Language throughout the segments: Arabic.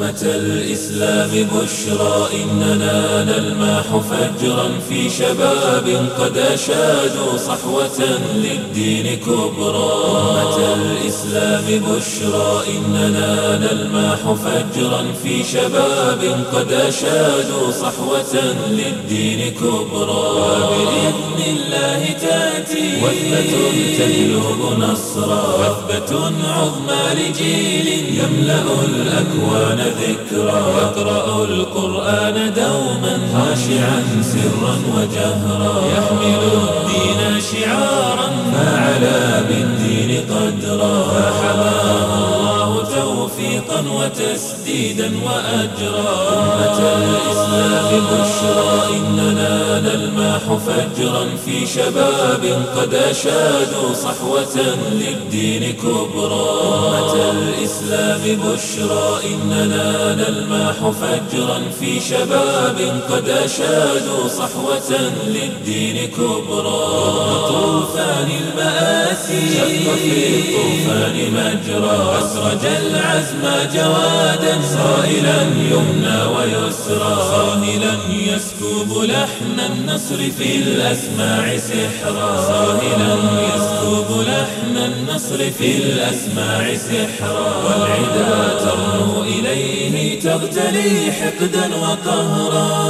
أمة الإسلام بشرى إننا نلمح فجرا في شباب قد أشادوا صحوة للدين كبرى. أمة الإسلام بشرى إننا نلمح فجرا في شباب قد أشادوا صحوة للدين كبرى. وبإذن الله تأتي. وثبة تجلب نصرا. وثبة عظمى لجيل يملأ الأكوان ذكرا. يقرأ القرآن دوما خاشعا سرا وجهرا. يحمل الدين شعارا فعلى بالدين قدرا. فحماه الله توفيقا وتسديدا وأجرا. أمة الإسلام بشرى؟ إننا نلمح فجرا في شباب قد أشادوا صحوة للدين كبرى. أمة الإسلام بشرى؟ إننا نلمح فجرا في شباب قد أشادوا صحوة للدين كبرى. طوفان المآسي. شق في الطوفان مجرى أسرج العزم جوادا صائلا يمنى ويسرى صاهلا يسكب لحن النصر في الأسماع سحرا. صاهلا يسكب لحن النصر في الأسماع سحرا. والعدا ترنو إليه تغتلي حقدا وقهرا.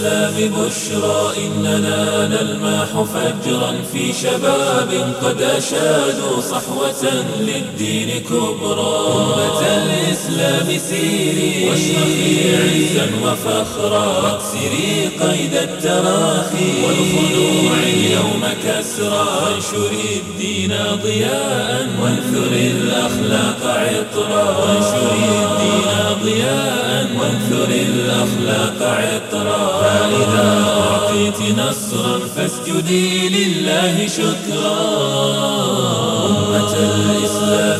الإسلام بشرى إننا نلمح فجرا في شباب قد أشادوا صحوة للدين كبرى. أمة الإسلام سيري. واشرقي عزا وفخرا. واكسري قيد التراخي. والخنوع اليوم كسرى وانشري الدين ضياء. وانثري الأخلاق عطرا. وانشري الدين ضياء. وانثري الأخلاق عطرا. فإذا أعطيت نصرا فاسجدي لله شكرا. أمة الإسلام